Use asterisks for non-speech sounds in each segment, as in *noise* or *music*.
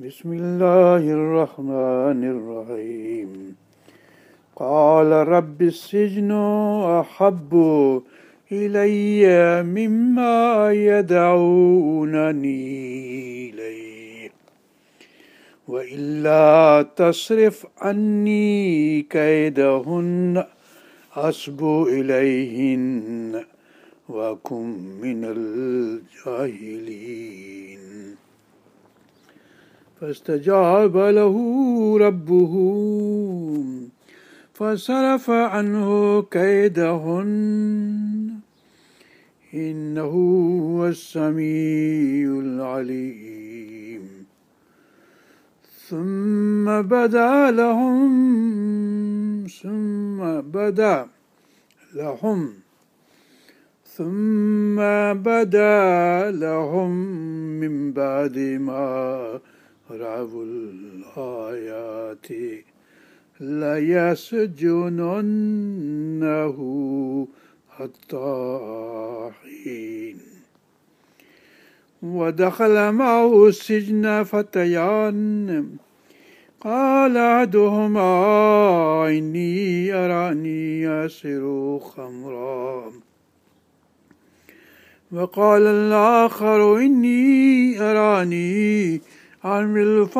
بسم الله الرحمن الرحيم قال رب السجن أحب إلي مما يدعونني إليه وإلا تصرف عني كيدهن أصب إليهن وكن من الجاهلين فاستجاب له ربه فصرف عنه كيدهن إنه هو السميع العليم ثم بدا لهم ثم بدا لهم ثم بدا لهم من بعد ما رب الآيات ليسجننه حتى حين ودخل معه السجن فتيان قال أحدهما إني أراني أسر خمرا وقال الآخر إني أراني पढ़ूं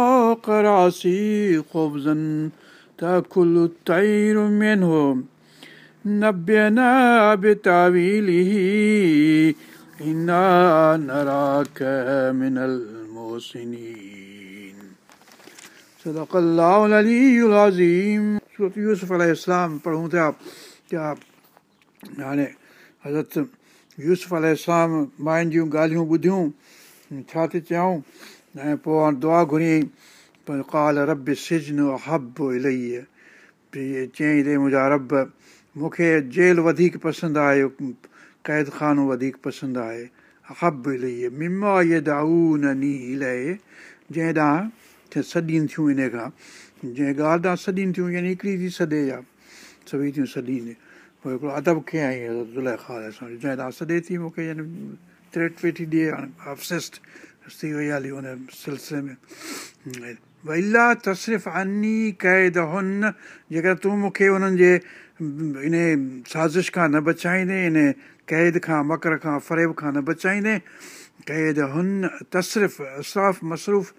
था हाणे हज़रत यूसियूं ॿुधियूं छा थी चयूं न पोइ हाणे दुआ घुरी काल रब सिजन अ हब इलही भई चई रे मुंहिंजा रब मूंखे जेल वधीक पसंदि आयो क़ैद ख़ानो वधीक पसंदि आहे अब इलम दाऊन जंहिं ॾांहुं सॾीनि थियूं हिन खां जंहिं ॻाल्हि ॾांहुं सॾीनि थियूं यानी हिकिड़ी थी सॾे आहे सभई थियूं सॾीनि पोइ हिकिड़ो अदब खे आईल जंहिं ॾाढो सॾे थी मूंखे यानी ट्रेट ॾिए थी वई हली हुन सिलसिले में भई इलाह तसरीफ़ अनी क़ैद हुन जेकर तूं मूंखे उन्हनि जे इन साज़िश खां न बचाईंदे इन क़ैद खां मकर खां फ़रेब खां न बचाईंदे क़ैद हुन तशरीफ़ु असाफ़ मसरूफ़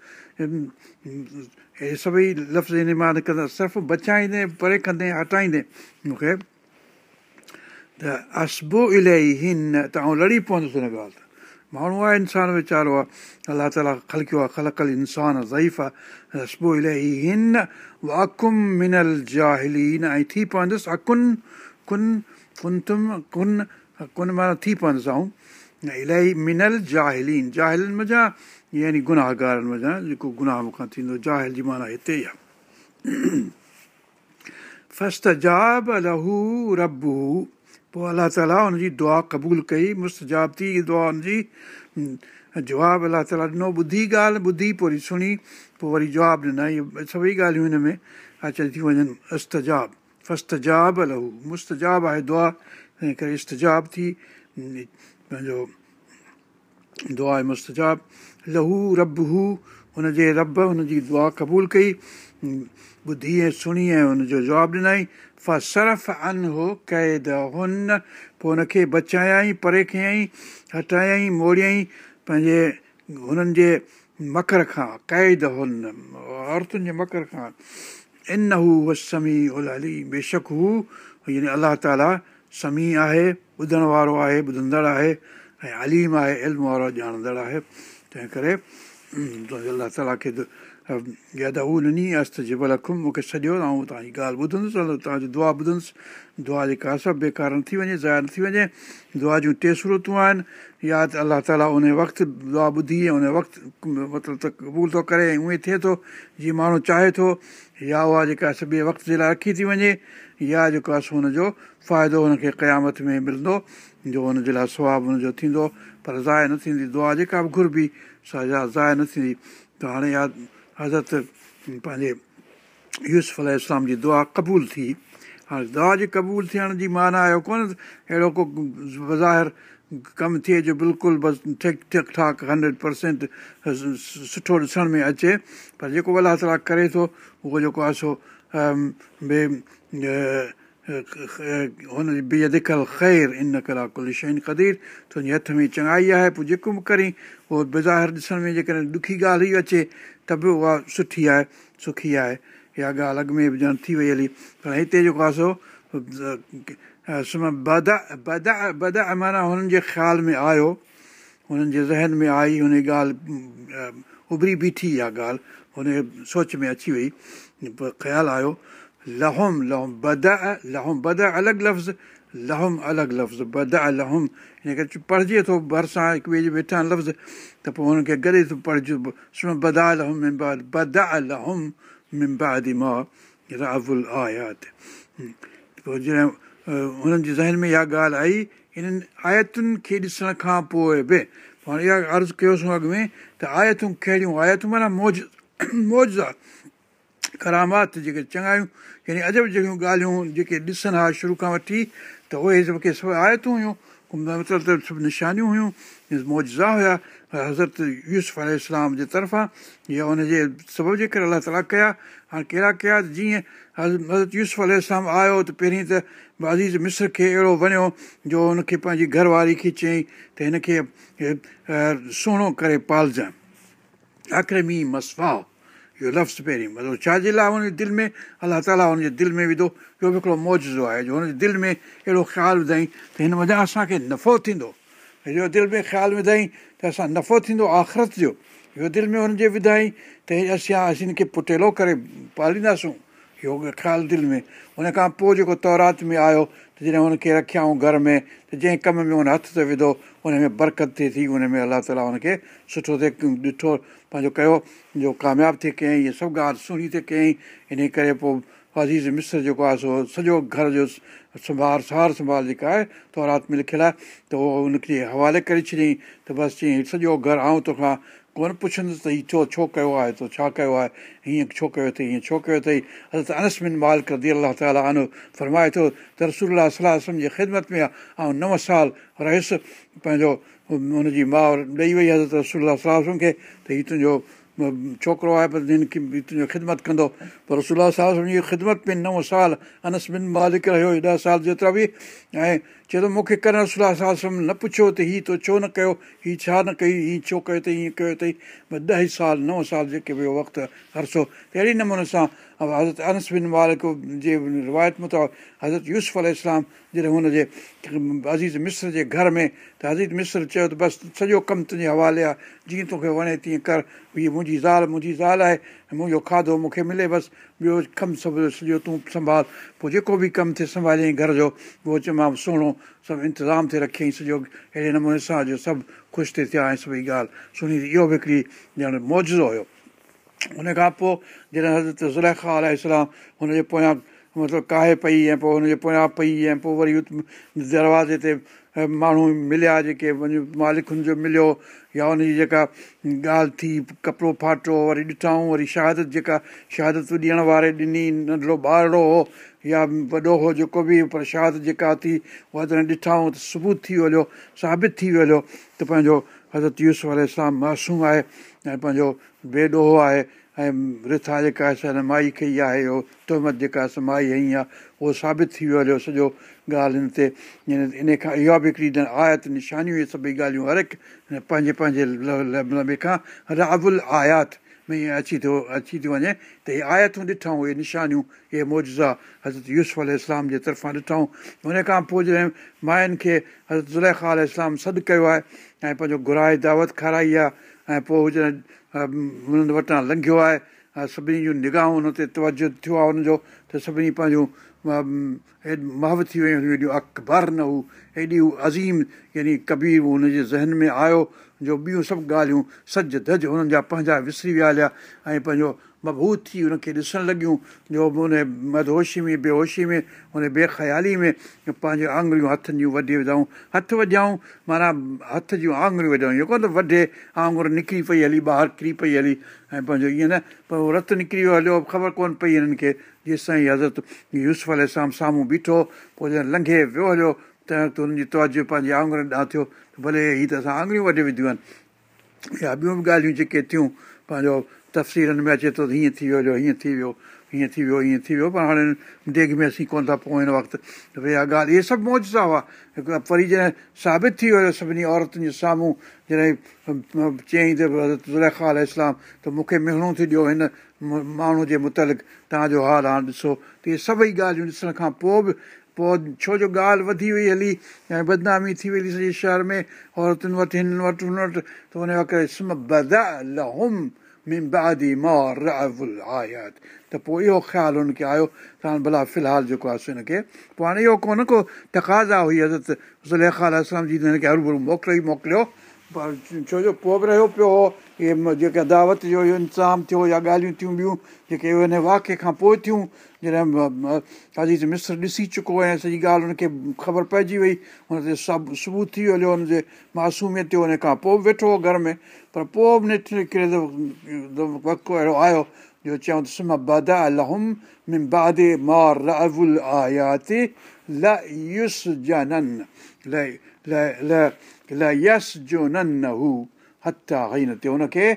इहे सभई लफ़्ज़ इन मां निकिरंदा सिर्फ़ु बचाईंदे परे कंदे हटाईंदे मूंखे त हसबो इलाही हिन त आउं लड़ी पवंदुसि हिन ॻाल्हि ते माण्हू आहे इंसानु वीचारो आहे अलाह ताला खलकियो आहे खलकल इंसानु ज़ाइफ़ आहे रसबो इलाही हिन वाकुम मिनल जाहिलीन ऐं थी पवंदुसि अकुन कुन फुनतुमु हकुन माना थी पवंदुसि आऊं इलाही मिनल जाहिलीलीन जाहिलनि मा यानी गुनाहगारनि वजा जेको गुनाह मूं खां थींदो जाहिल जी माना हिते ई पोइ अलाह ताला हुनजी दुआ क़बूल कई मुस्तु थी हीअ दुआ हुनजी जवाबु अलाह ताला ॾिनो ॿुधी ॻाल्हि ॿुधी पोइ वरी सुणी पोइ वरी जवाबु ॾिनाई इहे सभई ॻाल्हियूं हिन में अचनि थियूं वञनि इष्टु फस्त लहू मुस्तु आहे दुआ हिन करे इस्तजाब थी पंहिंजो दुआ आहे मु लहू रब हू हुनजे रब हुनजी दुआ क़बूल कई ॿुधी ऐं सुणी ऐं हुनजो जवाबु ॾिनई फ़सरफ़ सर्फ़ अन हू क़ैद हुन पोइ हुनखे बचायई परे कयई हटायई मोड़ियई पंहिंजे हुननि जे मकर खां क़ैद हुन औरतुनि जे मकर खां इन हू व समी ओलम बेशक हू यानी अलाह ताला समी आहे ॿुधण वारो आहे ॿुधंदड़ आहे ऐं अलीम आहे इल्म वारो ॼाणंदड़ आहे तंहिं करे अलाह ताला खे त या त हू नियस्तु त जिभ लखुम मूंखे सॼो ऐं तव्हांजी ॻाल्हि ॿुधंदुसि तव्हांजी दुआ ॿुधंदुसि दुआ जेका आहे सभु बेकार न थी वञे ज़ाया न थी वञे दुआ जूं टे सूरतूं आहिनि या त अलाह ताला उन वक़्तु दुआ ॿुधी ऐं उन वक़्तु मतिलबु त क़बूल थो करे ऐं उएं थिए थो जीअं माण्हू चाहे थो या उहा जेका ॿिए वक़्त जे लाइ रखी थी वञे या जेको आहे सो हुनजो फ़ाइदो हुनखे क़यामत में मिलंदो जो हुनजे लाइ सुवाबु हुनजो थींदो पर ज़ाया न थींदी दुआ जेका बि घुरबी सा साया न थींदी त हाणे यादि हज़रत पंहिंजे यूस अलाम जी दुआ क़बूल थी हाणे दुआ जी क़बूल थियण जी माना आयो कोन अहिड़ो को बज़ाहिर कमु थिए जो बिल्कुलु बसि ठीकु ठीकु ठाकु हंड्रेड परसेंट सुठो ॾिसण में अचे पर जेको अलाह ताला करे थो उहो जेको आहे सो ॿिए हुन बेय दिख ख़ैरु इन कला कुल कुलिशन क़दीर तुंहिंजे हथ में चङाई आहे पोइ जेको बि करीं उहो बज़ाहिर ॾिसण में जेकॾहिं ॾुखी ॻाल्हि ई अचे त बि उहा सुठी आहे सुखी आहे इहा ॻाल्हि अॻ में बि ॼण थी वई हली पर हिते जेको आहे सो बदा बद बद बद हुननि जे ख़्याल में आयो हुननि जे ज़हन में आई हुन ॻाल्हि उभरी बीठी इहा ॻाल्हि हुन सोच में अची वई ख़्यालु आयो लहोम लहोम बदा लहोम बदा अलॻि लफ़्ज़ लहम अलॻि लफ़्ज़ लहम हिन करे पढ़जे थो भरिसां हिकु ॿिए जे वेठा लफ़्ज़ त पोइ हुनखे गॾे थो पढ़जो बदा लहम लहम मिमबाद गॾु आयात पोइ जॾहिं हुननि जे ज़हन में इहा ॻाल्हि आई इन्हनि आयतुनि खे ॾिसण खां पोइ बि हाणे इहा अर्ज़ु कयोसीं अॻु में त आयतूं कहिड़ियूं आयतूं माना मौज मौजा करामात जेके चङायूं यानी अजब जहिड़ियूं ॻाल्हियूं जेके ॾिसनि हा शुरू खां वठी त उहे सभु सभु आयतूं हुयूं मतिलबु त सभु निशानियूं हुयूं मौजा हुया हज़रत यूसुफ़ु अल जे तरफ़ां इहा हुनजे सबब जे करे अलाह ताला कया हाणे कहिड़ा कया जीअं हज़रत यूसुफ यूसुफ़ल इस्लाम आयो त पहिरीं त अज़ीज़ मिस्र खे अहिड़ो वणियो जो हुनखे पंहिंजी घरवारी खे चयईं त हिनखे सुहिणो करे पालजइ आख़िरी में मसवाओ इहो लफ़्ज़ पहिरीं मतिलबु छाजे लाइ हुनजे दिलि में अलाह ताला हुनजे दिलि में विधो इहो बि हिकिड़ो मौजो आहे जो हुनजे दिलि में अहिड़ो ख़्यालु विधाईं त हिन वञा असांखे नफ़ो थींदो इहो दिलि में ख़्यालु विधाईं त असां नफ़ो थींदो आख़िरत जो इहो दिलि में हुनजे विधाईं त असां असीं हिनखे पुटेलो करे पालींदासूं इहो ख़्यालु दिलि में उनखां पोइ जेको तौरात में आयो त जॾहिं हुनखे रखियाऊं घर में त जंहिं कम में हुन हथ ते विधो हुन में बरकत थिए थी हुन में अलाह ताला हुनखे सुठो थिए ॾिठो पंहिंजो कयो जो कामयाबु थिए कयईं इहा सभु ॻाल्हि सुहिणी थिए कयईं इन करे पोइ अज़ीज़ मिस्र जेको आहे सो सॼो घर जो संभाल सार संभाल जेका आहे तौरात में लिखियलु आहे त उहो हुनखे हवाले करे छॾियईं त बसि चई सॼो घरु आऊं तोखां कोन पुछंदुसि त हीउ छो छो कयो आहे त छा कयो आहे हीअं छो कयो अथई हीअं छो कयो अथई हज़रत अनसमिन माल करदी अलाह ताला आनो फरमाए थो त रसूल सलाह जी ख़िदमत में आहे ऐं नव साल रहियुसि पंहिंजो हुनजी माउ ॾेई वई हज़ र सलाह खे त हीउ तुंहिंजो छोकिरो आहे पर हिन खे तुंहिंजो ख़िदमत कंदो पर रसोल्ला सल जी ख़िदमत में नव साल अनसमिन मालिक रहियो हेॾा साल जेतिरा बि ऐं चए थो मूंखे कर्नाह साल सम न पुछियो त हीअ तो छो न कयो हीअ छा न कई हीअ छो कयो अथई हीअं कयो अथई ॾह साल नव साल जेके वियो वक़्तु वरसो अहिड़े नमूने सां हज़रत अनस बिन मालिक जे रिवायत मुताबिक़ हज़रत यूस अलस्लाम जॾहिं हुनजे अज़ीज़ मिस्र जे घर में त अज़ीज़ मिस्र चयो त बसि सॼो कमु तुंहिंजे हवाले आहे जीअं तोखे वणे तीअं कर हीअ मुंहिंजी ज़ाल मुंहिंजी ज़ाल आहे मुंहिंजो खाधो मूंखे मिले बसि ॿियो कमु सभु सॼो तूं संभाल पोइ जेको बि कमु थिए संभालियईं घर जो उहो तमामु सुहिणो सभु इंतिज़ाम थिए रखियईं सॼो अहिड़े नमूने सां जो सभु ख़ुशि थी थिया ऐं सभई ॻाल्हि सुणी इहो बि हिकिड़ी ॼण मौजो हुयो हुन खां पोइ जॾहिं हज़रत ज़ुलैखा ज़ुलख हुनजे पोयां मतिलबु काहे पई ऐं पोइ हुनजे पोयां पई ऐं पोइ वरी दरवाज़े ते माण्हू मिलिया जेके वञी मालिकुनि जो मिलियो या हुनजी जेका ॻाल्हि थी कपिड़ो फाटो वरी ॾिठाऊं वरी शहादत जेका शहादत ॾियण वारे ॾिनी नंढड़ो ॿारड़ो हो या वॾो हो जेको बि पर शहादत जेका थी उहा तॾहिं ॾिठाऊं त सबूत थी वियो साबित थी वियो त पंहिंजो हज़रत यूस वारे सां मासूम आहे ऐं पंहिंजो बेॾोहो आहे ऐं रिथा जेका आहे साई खे इहा आहे इहो तोहमद जेका सो माई हई आहे उहो साबित थी वियो हलियो सॼो ॻाल्हि हिन ते इन खां इहा बि हिकिड़ी ॼण आयति निशानियूं इहे सभई ॻाल्हियूं हर हिकु पंहिंजे पंहिंजे खां राबुल आयात में ईअं अची थो अची थो वञे त इहे आयतूं ॾिठऊं इहे निशानियूं इहे मौजा हज़रत यूस इस्लाम जे तरफ़ां ॾिठऊं हुन खां पोइ जॾहिं माइनि खे हज़रत अल इस्लाम सॾु कयो आहे ऐं पंहिंजो घुराए दावत खाराई आहे ऐं पोइ जॾहिं हुननि वटां लंघियो आहे सभिनी जूं निगाहूं हुन ते तवजो थियो आहे हुनजो त सभिनी पंहिंजो महव थी वियूं हेॾियूं अकबर न हू हेॾी हू अज़ीम यानी कबीर हुनजे ज़हन में आयो जो ॿियूं सभु ॻाल्हियूं सज धज हुननि जा पंहिंजा विसरी विया हलिया ऐं पंहिंजो मबूत थी हुनखे ॾिसणु लॻियूं जो बि उन मदहोशी में बेहोशी में उन बेखयाली में पंहिंजे आङुरियूं हथनि जूं वढी वधाऊं हथु वॼायूं माना हथ जूं आङुरियूं वॼायूं यू त वधे आङुर निकिरी पई हली ॿाहिरि किरी पई हली ऐं पंहिंजो ईअं न पर उहो रतु निकिरी वियो हलियो ख़बर कोन पई हिननि खे जेसिताईं हज़रत यूसफ अल साम साम्हूं बीठो पोइ जॾहिं लंघे वियो हलियो त हुननि जी तवजो पंहिंजे आङुर ॾांहुं थियो भले हीअ त असां आङुरियूं वढे विधियूं आहिनि या ॿियूं बि ॻाल्हियूं जेके थियूं पंहिंजो तफ़सीलनि में अचे थो त हीअं थी वियो हीअं थी वियो हीअं थी वियो हीअं थी वियो पर हाणे देघ में असीं कोन था पोइ हिन वक़्तु भई हा ॻाल्हि इहे सभु मौज सां हुआ हिकु वरी जॾहिं साबित थी वियो सभिनी औरतुनि जे साम्हूं जॾहिं चयईं त अल इस्लाम त मूंखे मिहणो थी ॾियो हिन माण्हू जे मुतलिक़ तव्हांजो हाल हाणे ॾिसो त इहे सभई ॻाल्हियूं ॾिसण खां पोइ बि पोइ छो जो ॻाल्हि वधी वई हली ऐं बदनामी थी वई हली सॼे शहर में औरतुनि वटि हिननि वटि हुन वटि त हुन वक़्तु त पोइ इहो ख़्यालु हुनखे आयो त हाणे भला फ़िलहालु जेको आहे हिनखे पोइ हाणे इहो कोन को तकाज़ा हुई अज़त ज़ले ख़ाला सम्झी त हिन हरूभरू मोकिलियो ई मोकिलियो पर छोजो पोइ बि रहियो पियो हुओ इहे जेके अदावत जो इहो इंतज़ाम थियो या ॻाल्हियूं थियूं ॿियूं जेके हिन वाक़े खां पोइ थियूं जॾहिं अजी मिस्र ॾिसी चुको ऐं सॼी ॻाल्हि हुनखे ख़बर पइजी वई हुन ते सभु सुबुह थी हलियो हुनजे मासूमियतियो हुन खां पोइ वेठो घर में पर पोइ बि न वको अहिड़ो आयो जो चवे अच्छा ही न थियो हुनखे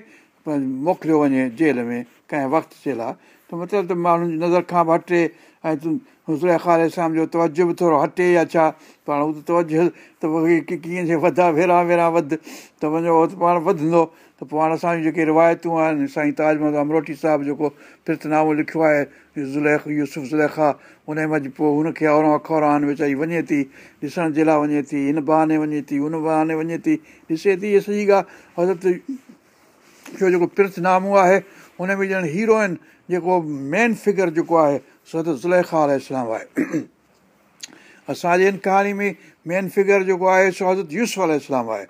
मोकिलियो वञे जेल में कंहिं वक़्तु जे लाइ त मतिलबु त माण्हुनि जी नज़र खां बि हटे ऐं ज़ुलख़ा आले साम्हूं जो तवजो बि थोरो हटे या छा पाण हू त तवजो त कीअं थिए वधा वेरा वेरा वध त वञो त पाण वधंदो त पोइ हाणे असांजी जेके रिवायतूं आहिनि साईं ताजमहल महत अमरोटी साहिबु जेको फिर्तनामो लिखियो आहे ज़ुलै यूसुफ ज़ुलैख़ा उनजे मज़ पोइ हुनखे और अखबरां वेचारी वञे थी ॾिसण जे लाइ वञे थी हिन बहाने वञे थी हुन बहाने वञे थी ॾिसे थी इहा सॼी ॻाल्हि हज़रत जो जेको नामो आहे हुन में ॼण हीरो आहिनि जेको मेन फिगर जेको आहे सत ज़ुलेखा ज़ुलह इस्लाम आहे असांजे हिन कहाणी में मेन फिगर जेको आहे सो हज़रत यूस अलाम आहे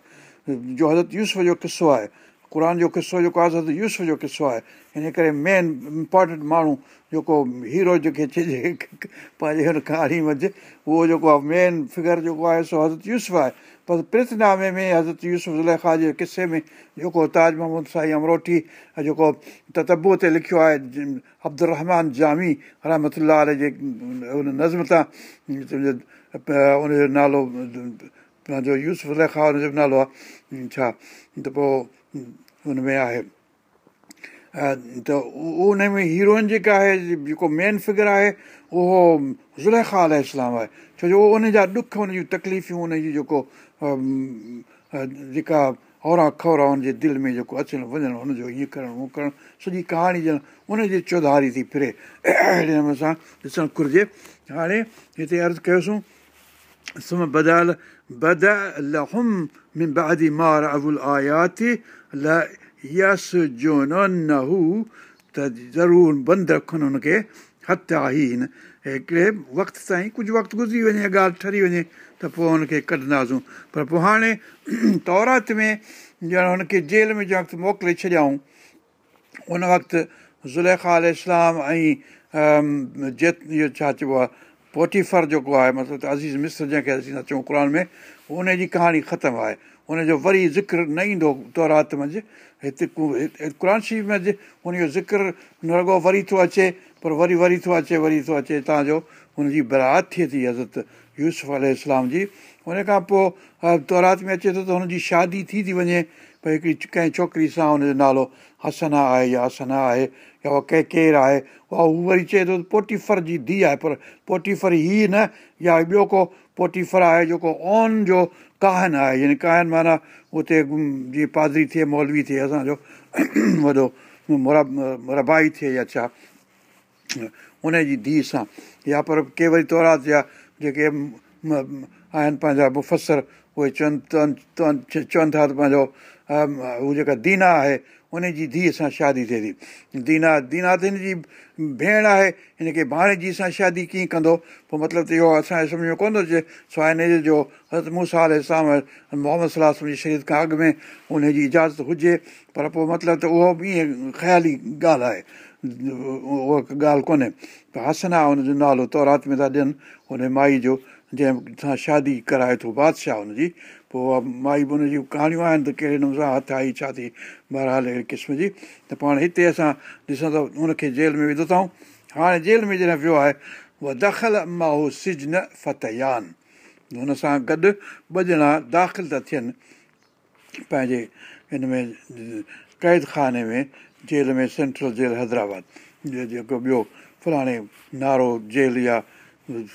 जो हज़रत यूस जो किसो आहे क़ुर जो किसो जेको आहे हज़रत यूस जो किसो आहे हिन करे मेन इम्पोटेंट माण्हू जेको हीरो जेके चइजे पंहिंजे हुन कहाणी मज़ उहो जेको आहे मेन फिगर जेको आहे सो हज़रत यूस आहे पर प्रितनामे में हज़रत ज़ुलेखा जे किसे में जेको ताज महमूद साईं अमरोठी जेको ततबूअ ते लिखियो आहे अब्दुलर रहमान जामी रहमत जे हुन उन तां उनजो नालो पंहिंजो ज़ुलेखा हुनजो बि नालो आहे छा त पोइ हुन में आहे त उन में हीरोइन जेका आहे जेको मेन फिगर आहे उहो अल इस्लाम आहे छो जो उहो उनजा ॾुख उन जूं तकलीफ़ियूं उन जूं जेको जेका औरा खौरा हुनजे दिलि में जेको अचणु वञणु हुनजो हीअं करणु उहो करणु सॼी कहाणी ॼण उनजे चौधारी थी फिरे अहिड़े नमूने सां ॾिसणु घुरिजे हाणे हिते अर्ज़ु कयोसीं सुम मार अबुल आयाती लस त ज़रूरु बंदि रखनि हुनखे हथ आहीन हिकिड़े वक़्त ताईं कुझु वक़्तु गुज़री वञे ॻाल्हि ठरी वञे त पोइ हुनखे कढंदासूं पर पोइ हाणे तौरात में ॼण हुनखे जेल में जंहिं वक़्तु मोकिले छॾियाऊं उन वक़्तु ज़ुलेखा अल इस्लाम ऐं जेत इहो छा चइबो आहे पोटीफर जेको आहे मतिलबु त अज़ीज़ मिस्र जंहिंखे असीं था चऊं क़ुर में उनजी कहाणी ख़तमु आहे हुनजो वरी ज़िक्र न ईंदो तौरात मंझि हिते क़ुर शीफ़ मंझि हुनजो न लॻो वरी थो अचे पर वरी वरी थो अचे वरी थो अचे हितां जो हुनजी बरात थिए थी हज़रत यूसुफ अल इस्लाम जी खां पोइ तौरात में अचे थो त हुनजी शादी थी थी वञे भई हिकिड़ी कंहिं छोकिरी सां हुनजो नालो हसना आहे या हसना आहे या उहा कंहिं केरु आहे उहा हू वरी चए थो पोटीफर जी धीउ आहे पर पोटीफर ई न या ॿियो को पोटीफर आहे जेको ओन जो क़हिन आहे यानी काहिन माना उते जीअं पादरी थिए मौलवी थिए असांजो *clears throat* वॾो रबाई थिए या छा उनजी धीउ सां या पर के वरी तौरात जा जेके आहिनि पंहिंजा मुफ़सर उहे चवनि चवनि था त पंहिंजो उहा जेका दीना आहे उनजी धीअ सां शादी थिए थी दीना दीनाथ हिन जी भेण आहे हिनखे भाणे जी सां शादी कीअं कंदो पोइ मतिलबु त इहो असांजे सम्झ में कोन थो अचे सवाइ हिन जो हस मूं साल हिसाब मोहम्मद सलाहु शरीफ़ खां अॻु में उनजी इजाज़त हुजे पर पोइ मतिलबु त उहो बि ईअं ख़्याली ॻाल्हि आहे उहा ॻाल्हि कोन्हे हसन आहे हुनजो नालो तौरात में था ॾियनि हुन माई जो जंहिं शादी कराए थो बादशाह हुनजी पोइ माई बि हुन जूं कहाणियूं आहिनि त कहिड़े नमूने सां हथु आई छा थी बहरहाल अहिड़े क़िस्म जी त पाण हिते असां ॾिसूं था हुनखे जेल में विधो अथऊं हाणे जेल में जॾहिं वियो आहे उहा दख़ल माहौ सिज न फतयान हुन सां गॾु ॿ ॼणा दाख़िल था थियनि पंहिंजे हिन में क़ैद खाने में जेल में सेंट्रल जेल हैदराबाद जेको ॿियो फलाणे नारो जेल या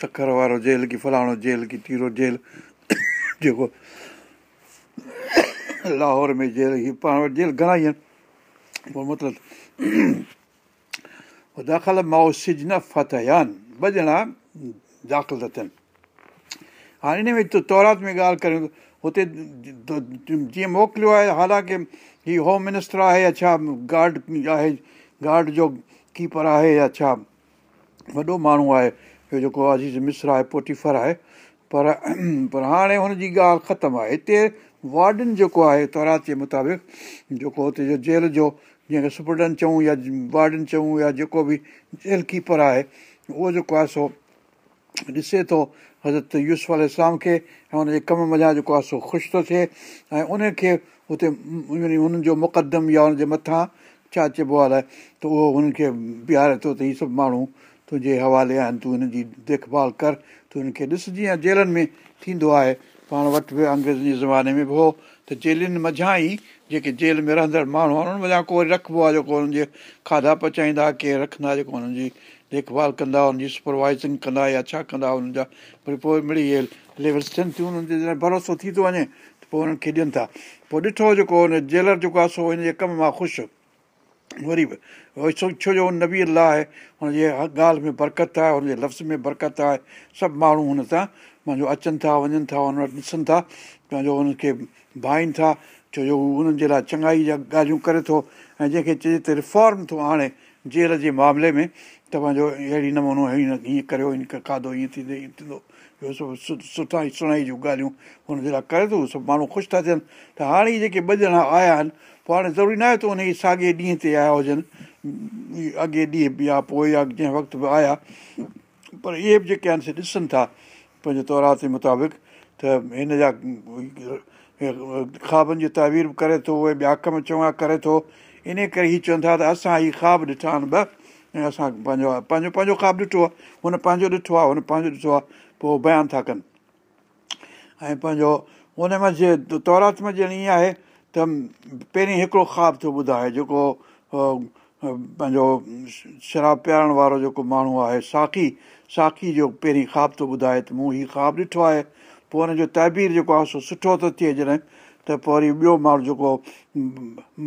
तखर वारो जेल की फलाणो जेल की तीरो जेल जेको लाहौर *laughs* में जेल हीअ पाण वटि जेल घणा ई आहिनि पोइ मतिलबु *clears throat* दाख़िल माओ सिज न फतयान ॿ ॼणा दाख़िल था थियनि हाणे इन में तौरात में ॻाल्हि करियूं हुते जीअं मोकिलियो आहे हालांकि हीउ होम मिनिस्टर आहे या छा गार्ड आहे गार्ड जो कीपर आहे या छा वॾो माण्हू आहे इहो जेको अजीज़ मिस्र आहे पोटीफर आहे पर *clears throat* पर हाणे हुनजी ॻाल्हि ख़तमु आहे हिते वार्डन जेको आहे तौरात जे मुताबिक़ जेको हुते जो जेल जो जंहिंखे सुपरडन चऊं या वार्डन चऊं या जेको बि जेल कीपर आहे उहो जेको आहे सो ॾिसे थो हज़रत यूस अल इस्लाम खे ऐं हुनजे कम मञा जेको आहे सो ख़ुशि थो थिए ऐं उनखे हुते हुननि जो मुक़दम या हुनजे मथां छा चइबो आहे त उहो हुननि खे बीहारे थो त इहे सभु माण्हू तुंहिंजे हवाले आहिनि तूं हिन जी देखभाल कर तूं हिनखे ॾिसजे ऐं जेलनि में थींदो आहे पाण वटि बि अंग्रेज़नि जे ज़माने में बि हो त जेलनि मझां ई जेके जेल में रहंदड़ माण्हू आहिनि उन मञा को वरी रखिबो आहे जेको हुननि जे खाधा पचाईंदा केरु रखंदा जेको हुननि जी देखभाल कंदा हुननि जी सुपरवाइज़िंग कंदा या छा कंदा हुननि जा वरी पोइ मिड़ी इहे लेवल्स थियनि थियूं हुननि भरोसो थी थो वञे त पोइ हुननि खे ॾियनि था पोइ ॾिठो जेको हुन जेलर जेको आहे सो हिन जे कम मां ख़ुशि वरी बि छो जो नबी अलाह आहे हुनजे हर ॻाल्हि में बरक़त आहे हुनजे लफ़्ज़ में बरक़त आहे सभु माण्हू हुन सां पंहिंजो अचनि था वञनि था उन वटि ॾिसनि था पंहिंजो हुननि खे भाईनि था छो जो हू हुननि जे लाइ चङाई जा ॻाल्हियूं करे थो ऐं जंहिंखे चइजे त रिफॉर्म थो आणे जेल जे मामले में त पंहिंजो अहिड़ी नमूनो हीअं हीअं करियो हिन खाधो ईअं थींदो इअं थींदो इहो सभु सुठा ई सुणाई जूं ॻाल्हियूं हुनजे लाइ करे थो सभु माण्हू ख़ुशि था थियनि त हाणे ई जेके ॿ ॼणा आया आहिनि पोइ हाणे ज़रूरी न आहे त उन ई साॻिए ॾींहं ते आया हुजनि अॻे ॾींहं ॿिया पोइ या जंहिं वक़्तु बि आया पर इहे बि जेके आहिनि से ॾिसनि था पंहिंजे तौरात जे मुताबिक़ त हिन जा ख्वाबनि जी तहवीर बि करे थो उहे ॿिया कम चङा करे थो इन करे हीअ चवंदा त असां हीअ ख़्वाब ॾिठा आहिनि ॿ ऐं असां पंहिंजो पंहिंजो पंहिंजो ख़्वाबु ॾिठो आहे हुन पंहिंजो ॾिठो आहे हुन पंहिंजो ॾिठो आहे पोइ बयानु था कनि ऐं पंहिंजो में जे तौरात में ॼण ईअं आहे त पहिरीं हिकिड़ो ख़्वाबु थो ॿुधाए जेको पंहिंजो शराब पीआरण वारो जेको माण्हू आहे साखी साखी जो पहिरीं ख़्वाब थो ॿुधाए त मूं हीउ ख़्वाबु ॾिठो आहे पोइ हुनजो तबीर जेको आहे सो सुठो थो थिए जॾहिं त पोइ वरी ॿियो माण्हू जेको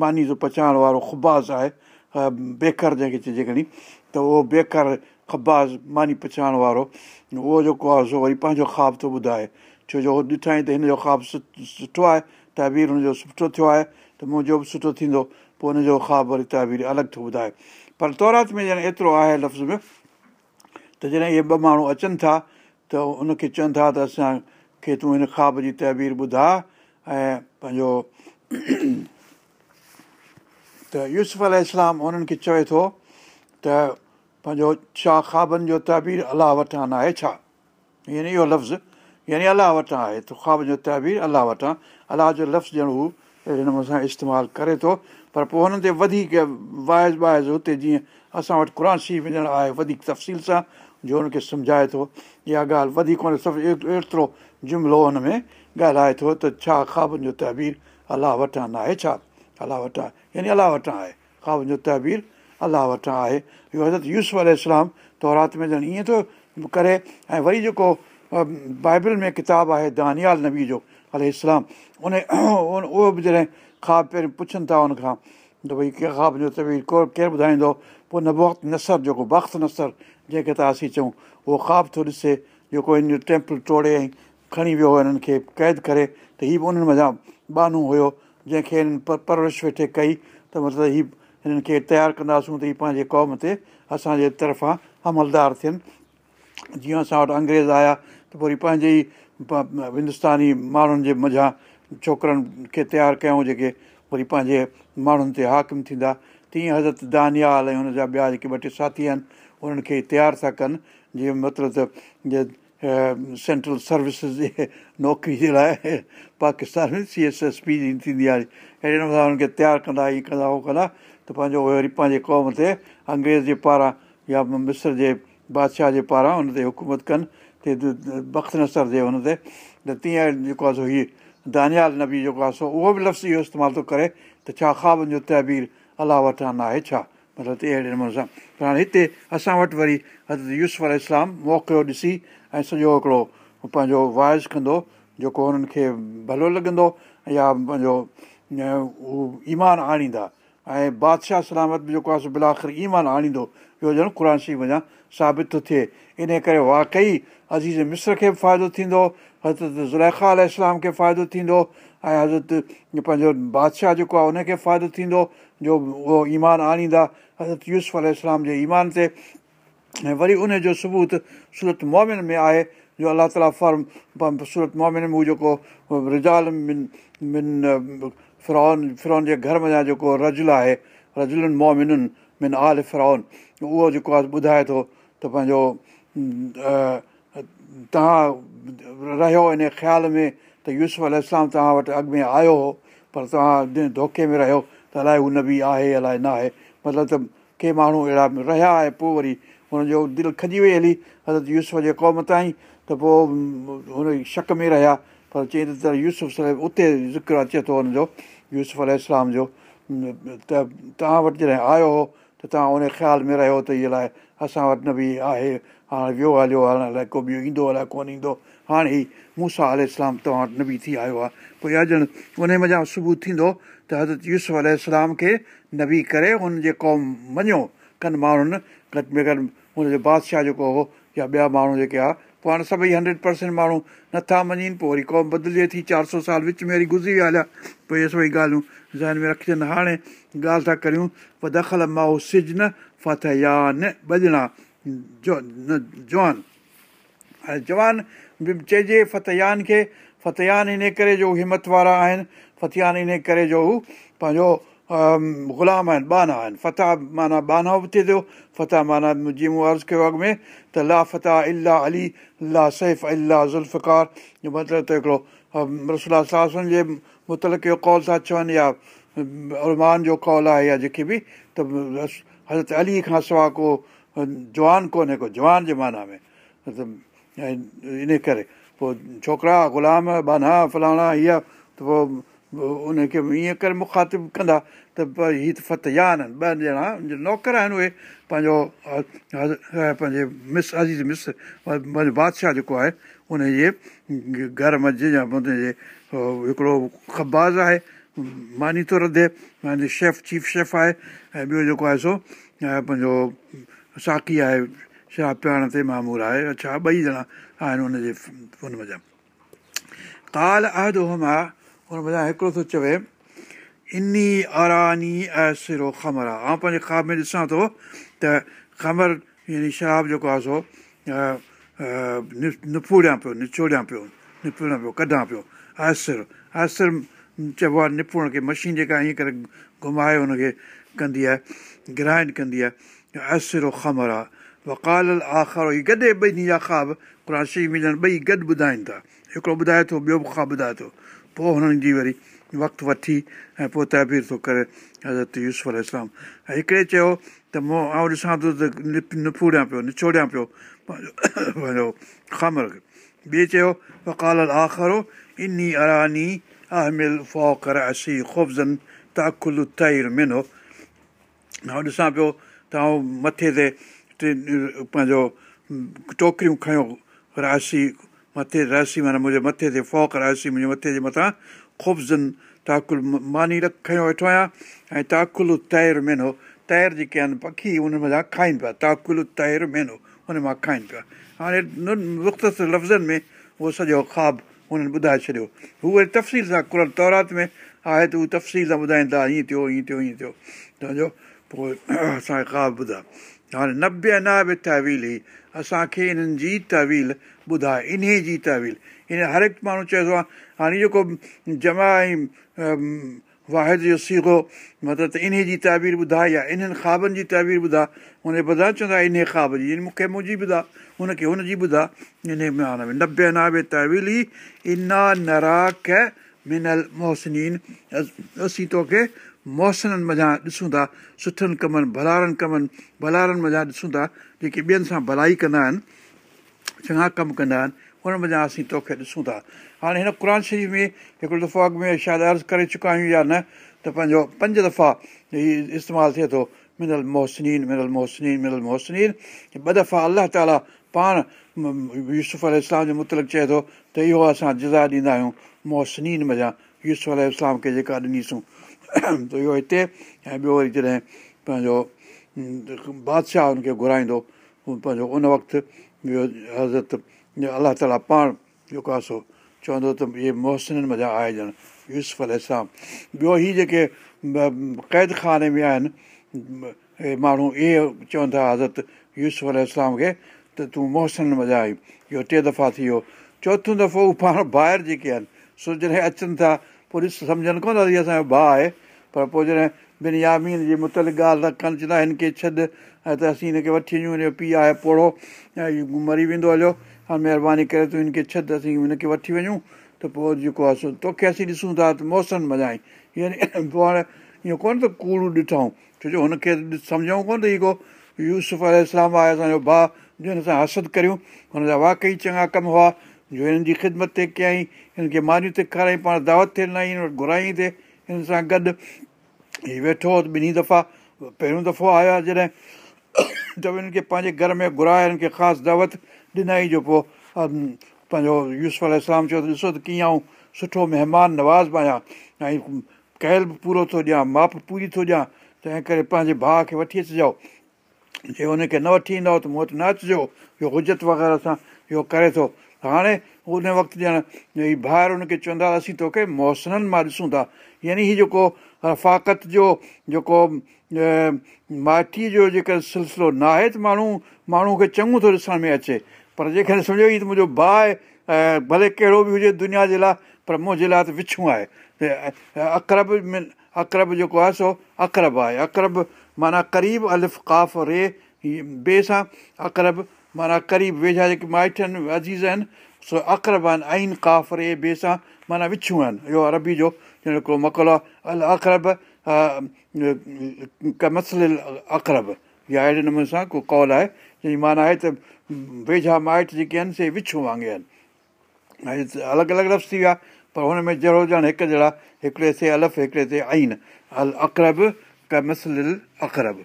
मानी थो पचाइण वारो ख़ब्बास आहे बेखर जंहिंखे चइजे खणी त उहो बेखर ख़ब्बास मानी पचाइण वारो उहो जेको आहे सो वरी पंहिंजो ख़्वाबु थो ॿुधाए छो जो उहो ॾिठई त हिनजो ख़्वाबु सुठो आहे तबीर हुनजो सुठो थियो आहे त मुंहिंजो बि सुठो थींदो पोइ हुनजो ख़्वाबु वरी तहबीर अलॻि थो ॿुधाए पर तौरात में ॼण एतिरो आहे लफ़्ज़ में त जॾहिं इहे ॿ माण्हू अचनि था त उनखे चवनि था त असांखे तूं हिन ख़्वाब जी तहबीर ॿुधा ऐं पंहिंजो त यूसुफ़ अल इस्लाम उन्हनि खे चवे थो त पंहिंजो छा ख्वाबनि जो तहबीर अलाह वटां न आहे छा यानी इहो लफ़्ज़ यानी अलाह वटां आहे त ख़्वाबनि जो तहबीर अलाह वटां अलाह जो लफ़्ज़ ॼण हू अहिड़े नमूने सां इस्तेमालु करे थो पर पोइ हुननि ते वधीक वाइज़ वाइज़ हुते जीअं असां वटि क़ुर शीफ़ वञणु आहे वधीक तफ़सील सां जो हुनखे सम्झाए थो इहा ॻाल्हि वधीक मतिलबु एतिरो जुमिलो हुन में ॻाल्हाए थो त छा ख्वाबनि जो तहबीर अलाह वटां न आहे छा अलाह वटां यानी अलाह वटां आहे ख़्वाबनि जो तहबीर अलाह वटां आहे इहो हज़रत यूस अलाम तौरात में ॼण ईअं थो करे ऐं वरी जेको बाइबिल में किताबु आहे दानियाल नबी जो अल इस्लाम उन उन उहो बि जॾहिं ख्वाब पहिरियों पुछनि था उनखां त भई कंहिं ख़्वाब जो त बि को केरु ॿुधाईंदो पोइ नबो नसर जेको बख़्त नसर जंहिंखे त असीं चऊं उहो ख़्वाब थो ॾिसे जेको हिन जो टैम्पल तोड़े ऐं खणी वियो हिननि खे क़ैद करे त हीअ बि उन्हनि मथां बानू हुयो जंहिंखे हिननि पर परवरिश वेठे कई त मतिलबु हीअ हिननि खे तयारु कंदासूं त हीअ पंहिंजे क़ौम ते असांजे तरफ़ां अमलदार थियनि जीअं असां वटि अंग्रेज़ आया त पोइ ई हिंदुस्तानी माण्हुनि जे मज़ा छोकिरनि खे तयारु कयूं जेके वरी पंहिंजे माण्हुनि ते हाकिम थींदा तीअं हज़रति दानियाल ऐं हुन जा ॿिया जेके ॿ टे साथी आहिनि उन्हनि खे तयारु था कनि जीअं मतिलबु त सेंट्रल सर्विसिस जे नौकिरी जे लाइ पाकिस्तान में सी एस एस पी थींदी आहे अहिड़े नमूने हुननि खे तयारु कंदा ई कंदा उहो कंदा त पंहिंजो उहे वरी पंहिंजे क़ौम ते अंग्रेज़ जे पारां या मिस्र जे बादशाह जे पारां हुन ते हुकूमत कनि ते वक़्तु नसर सर हुन ते त तीअं जेको आहे सो हीअ दानियाल नबी जेको आहे सो उहो बि लफ़्ज़ इहो इस्तेमालु थो करे त छा ख़्वाबनि जो तहबीर अलाह न आहे छा मतिलबु त अहिड़े नमूने सां पर हाणे हिते असां वटि वरी हज़रत यूस इस्लाम मौक़ो ॾिसी ऐं सॼो हिकिड़ो पंहिंजो वाइज़ कंदो जेको हुननि खे भलो लॻंदो या पंहिंजो हू ईमान आणींदा ऐं बादशाह सलामत बि जेको आहे सो बिलाख़िर ईमान आणींदो इहो ॼण क़ुर ख़ुरानी वञा साबित थो थिए इन करे वाक़ई अज़ीज़ मिस्र खे बि फ़ाइदो थींदो हज़रत ज़ुलैख़ा आल इस्लाम खे फ़ाइदो थींदो ऐं हज़रत पंहिंजो बादशाह जेको आहे उनखे फ़ाइदो थींदो जो उहो ईमान आणींदा हज़रत यूस इस्लाम जे ईमान ते ऐं वरी उन जो सबूत सूरत मोमिन में आहे जो अलाह ताला फर्म सूरत मोमिन में हू जेको रिजाल मिन मिन फिरोन फिरोन जे घर वञा जेको रज़ुल आहे रज़ुलुनि मोमिननि मिन आल फिरॉन उहो जेको आहे ॿुधाए थो त पंहिंजो तव्हां रहियो इन ख़्याल में त यूस इस्लाम तव्हां वटि अॻु में आयो हो पर तव्हां धोखे में रहियो त अलाए हू न बि आहे अलाए न आहे मतिलबु त के माण्हू अहिड़ा रहिया ऐं पोइ वरी हुनजो दिलि खॼी वई हली हज़रत यूस जे क़ौम ताईं त पोइ हुन शक में रहिया पर चई त यूसुफ़ सलेब उते ज़िक्र अचे थो हुनजो यूस इस्लाम जो त तव्हां वटि जॾहिं आयो हो त तव्हां उन ख़्याल में रहियो त इहे लाइ असां वटि न बि आहे हाणे वियो हलियो हाणे अलाए को ॿियो ईंदो अलाए कोन ईंदो हाणे ई मूंसा अल इस्लाम तव्हां वटि न बि थी आयो आहे पोइ ॼण उन मज़ा सुबुह थींदो त हज़रत यूसुफ़ इस्लाम खे न बि करे उनजे कौम मञियो कनि माण्हुनि घटि में घटि हुनजो बादशाह जेको हुओ या ॿिया माण्हू जेके आहे पोइ हाणे सभई हंड्रेड परसेंट माण्हू नथा मञनि पोइ वरी क़ौम बदिलिजे थी चारि सौ साल विच में वरी गुज़री विया हलिया पोइ इहे सभई ॻाल्हियूं ज़हन में रखिजनि हाणे ॻाल्हि था करियूं पर दख़ल माओ सिज न या फ़तहयान भॼणा जवान हाणे जवान बि चइजे फ़तयान खे फ़तयान इन करे जो हिमत वारा आहिनि फ़तयान इन करे जो हू पंहिंजो ग़ुलाम आहिनि बाना आहिनि फ़तह माना बाना बि थिए थो फ़तह माना जीअं मूं अर्ज़ु कयो अॻु में त ला फ़ताह अलाह अली ला सैफ़ अलाह ज़ुल्फकार मतिलबु त हिकिड़ो रसोल्ला सलाहु जे मुतल कॉल था चवनि या अरमान जो कॉल आहे या जेकी बि त हज़रत अली खां सवाइ को जवान कोन्हे को जवान जे माना में इन करे पोइ छोकिरा ग़ुलाम बाना फलाणा इहा त पोइ उनखे ईअं करे मुखातिबु कंदा त भई त फ़तियान आहिनि ॿ ॼणा नौकर आहिनि उहे पंहिंजो पंहिंजे मिस अज़ीज़ मिस पंहिंजो बादशाह जेको आहे उनजे घर मंझि या उनजे हिकिड़ो खबाज़ आहे मानी थो रधे हुनजी शेफ चीफ शेफ आहे ऐं ॿियो जेको आहे सो पंहिंजो साखी आहे शराब पीअण ते मामूर आहे अच्छा ॿई ॼणा आहिनि उनजे उनमें काल अहो मां हुन मथां हिकिड़ो थो चवे इनी आरानी ऐं सिरो ख़मर आहे आउं पंहिंजे ख़्वाब में ॾिसां थो त ख़मर यानी शराब जेको आहे सो निपुड़ियां पियो निचोड़ियां पियो निपुड़ियां पियो कढां पियो आसिर आसिर चइबो आहे निपूण खे मशीन जेका ईअं करे घुमाए हुनखे कंदी आहे ग्राइंड कंदी आहे असिरो ख़मर आहे वकाल वकालल आखारो गॾे ख़्वाब क़ुर शी मिलनि ॿई गॾु ॿुधाइनि था हिकिड़ो ॿुधाए थो ॿियो बि ख़्वाबु ॿुधाए थो पोइ हुननि जी वरी वक़्तु वठी ऐं पोइ तहबीर थो करे हज़रत यूस इस्लाम ऐं हिकिड़े चयो त मूं आउं ॾिसां थो त निप निपुड़िया पियो निचोड़ियां पियो पंहिंजो पंहिंजो ख़ामर खे ॿिए चयो वकाल आख़िरो इन अरानी आमिलॉ कर हसी ख़ौफ़ तखुल तईर मिनो आउं ॾिसां पियो त आउं मथे ते पंहिंजो टोकरियूं खयो रासी मथे रहसी माना मुंहिंजे मथे ते फोक रहसी मुंहिंजे मथे जे मथां ख़ूब्ज़नि ताकुल मानी रख खयो वेठो आहियां ऐं ताकुल तैर मेनो तैर जेके आहिनि पखी उन मथां खाइनि पिया ताकुल तैर मेनो हुन मां खाइनि पिया हाणे मुख़्तलिफ़ लफ़्ज़नि में उहो सॼो ख़्वाबु हुननि ॿुधाए छॾियो हू वरी तफ़सील सां कुर तौरात में आहे त हू तफ़सील सां ॿुधाईंदा हीअं थियो हीअं थियो हीअं थियो तव्हांजो पोइ असांखे ख़्वाबु ॿुधा हाणे नबे अनाब तहवील ई असांखे इन्हनि जी तहवील ॿुधाए इन जी तहवील इन हर हिकु माण्हू चए थो हाणे जेको जमा ऐं वाहिद जो सीगो मतिलबु त इन जी तहवील ॿुधाए या इन्हनि ख़्वाबनि जी तहवीर ॿुधा हुन ॿुधायो चवंदो आहे इन ख़्वाब जी मूंखे मुंहिंजी ॿुधा हुनखे हुनजी ॿुधा इन में नबे अनाब तहवील ई इन नराक मिनल मोहसिन असीं तोखे मोसिननि मञा ॾिसूं था सुठनि कमनि भलारनि कमनि भलारनि मञा ॾिसूं था जेके ॿियनि सां भलाई कंदा आहिनि चङा कमु कंदा आहिनि हुन मञा असीं तोखे ॾिसूं था हाणे हिन क़ुर शरीफ़ में हिकिड़ो दफ़ो अॻु में शायदि अर्ज़ु करे चुका आहियूं या न त पंहिंजो पंज दफ़ा हीउ इस्तेमालु थिए थो मिनल मोसिनीन मिनल मोहनीन मिनल मोहसिन ॿ दफ़ा अलाह ताला पाण यूसुफ अल इस्लाम जे मुतल चए थो त इहो असां जिज़ा ॾींदा आहियूं मोसिनीनि मञा यूसुफ़ अल इस्लाम खे जेका ॾिनीसूं त इहो हिते ऐं ॿियो वरी जॾहिं पंहिंजो बादशाह हुनखे घुराईंदो पंहिंजो उन वक़्तु इहो हज़रत अलाह ताला पाण जेको आहे सो चवंदो त इहे मोहसिननि मज़ा आहे ॼण यूसुफ़ इस्लाम ॿियो ही जेके क़ैद खाने में आहिनि इहे माण्हू इहे चवनि था हज़रत यूसुफ अल इस्लाम खे त तूं मोहसिननि मज़ा आई इहो टे दफ़ा थी वियो चोथों दफ़ो उहे पाण ॿाहिरि जेके आहिनि सो जॾहिं अचनि था पोइ ॾिस सम्झनि कोन था असांजो भाउ आहे पर पोइ जॾहिं ॿिनि यामीन जे मुतलिक़ ॻाल्हि था कनि चवंदा हिनखे छॾ ऐं त असीं हिनखे वठी वञूं हिनजो पीउ आहे पोड़ो ऐं मरी वेंदो हलियो हाणे महिरबानी करे तूं हिनखे छॾ असीं हिनखे वठी वञूं त पोइ जेको आहे तोखे असीं ॾिसूं था त मौसमु मञाईं यानी *clears throat* पोइ हाणे ईअं कोन त कूड़ ॾिठऊं छो जो हुनखे सम्झूं कोन त थी को यूस अल इस्लाम आहे असांजो भाउ जंहिंसां हसद करियूं हुनजा वाकई चङा कम हुआ जो हिननि जी ख़िदमत ते कयईं खे मानियूं ते खाराई पाण दावत ते वटि घुराई ते हिन सां गॾु हीउ वेठो हो ॿिन्ही दफ़ा पहिरियों दफ़ो आयो आहे जॾहिं त हिननि खे पंहिंजे घर में घुराए हिननि खे ख़ासि दावत ॾिनई जो पोइ पंहिंजो यूस अलाम चयो त ॾिसो त कीअं आऊं सुठो महिमान नवाज़ आहियां ऐं कयल बि पूरो थो ॾियां माप पूरी थो ॾियां तंहिं करे पंहिंजे भाउ खे वठी अचिजो जे हुनखे न वठी ईंदव त मूं वटि न अचिजो इहो हुजत वग़ैरह सां इहो करे थो हाणे उन वक़्तु ॼण ही ॿाहिरि हुनखे चवंदा असीं तोखे मौसननि मां ॾिसूं था यानी हीउ जेको रफ़ाकत जो जेको माटीअ जो जेके सिलसिलो न आहे त माण्हू माण्हू खे चङो थो ॾिसण में अचे पर जेकॾहिं सम्झो ही त मुंहिंजो भाउ आहे भले कहिड़ो बि हुजे दुनिया जे लाइ पर मुंहिंजे लाइ त विछू आहे अक्रब में अक्रब जेको आहे सो अक्रब आहे अक्रब माना क़रीब अलिफ़ काफ़ रे बे सां अक्रब माना क़रीब वेझा जेके माइट आहिनि अज़ीज़ आहिनि सो अक़रब आहिनि आइन काफ़र ए ॿिए सां माना विछूं आहिनि इहो अरबी जो हिकिड़ो मकलो आहे अल अक़रब क मसलिल अक़रब या अहिड़े नमूने सां को कौल आहे जंहिंजी माना आहे त वेझा माइट जेके आहिनि से विछूं वांगुरु आहिनि ऐं अलॻि अलॻि लफ़्ज़ थी विया पर हुन में जहिड़ो ॼण हिकु जहिड़ा हिकिड़े ते अलफ़ हिकिड़े ते आइन अल अक़रब क मसलिल अक़रब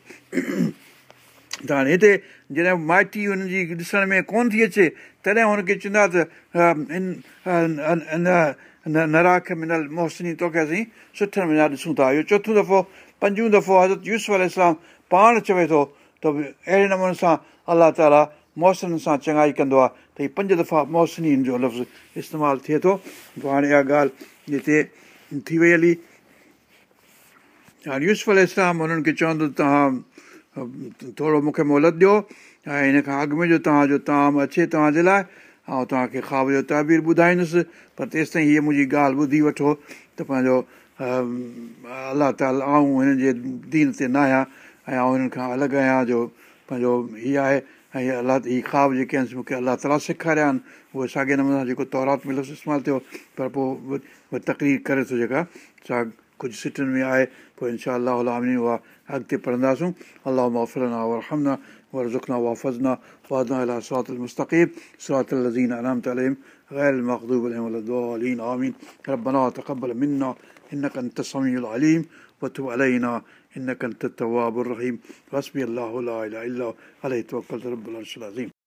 त हाणे हिते जॾहिं माइटी जी ॾिसण में कोन थी अचे तॾहिं हुनखे चवंदा त नराख मिनल मोहसिनी तोखे असीं सुठे नमूने ॾिसूं था इहो चोथों दफ़ो पंजो दफ़ो हज़रत यूसुफ़ इस्लाम पाण चवे थो त अहिड़े नमूने सां अलाह ताला मोहसिन सां चङाई कंदो आहे त हीअ पंज दफ़ा मोहसिनी जो लफ़्ज़ इस्तेमालु थिए थो हाणे इहा ॻाल्हि हिते थी वई हली हाणे यूसुफ़ इस्लाम हुननि खे चवंदो तव्हां थोरो मूंखे मोहलत ॾियो ऐं हिन खां अॻु में जो तव्हांजो ताम अचे तव्हांजे लाइ ऐं तव्हांखे ख़्वाब जो तबीर ॿुधाईंदुसि पर तेसि ताईं हीअ मुंहिंजी ॻाल्हि ॿुधी वठो त पंहिंजो अलाह ताल आऊं तालनि जे दीन ते न आहियां ऐं हिननि खां अलॻि आहियां जो पंहिंजो हीअ आहे ऐं अलाही हीअ ख़्वाब जेके आहिनि मूंखे अलाह ताला सेखारिया आहिनि उहे साॻे नमूने सां जेको तौरात में लफ़्स इस्तेमालु थियो पर पोइ तकरीर करे थो जेका सा कुझु सिटियुनि में आहे पोइ इनशा अलाह आमनी उहा अॻिते पढ़ंदासूं अलाह माफ़िलना वरहमना वरज़ुकना वाफ़ज़ना वादना अला सरात المستقيم صراط الذين أنعمت عليهم غير المغضوب عليهم ولا الضالين آمين ربنا تقبل منا إنك أنت السميع العليم وتب علينا إنك أنت التواب الرحيم حسبي الله لا إله إلا عليه توكلت رب العرش العظيم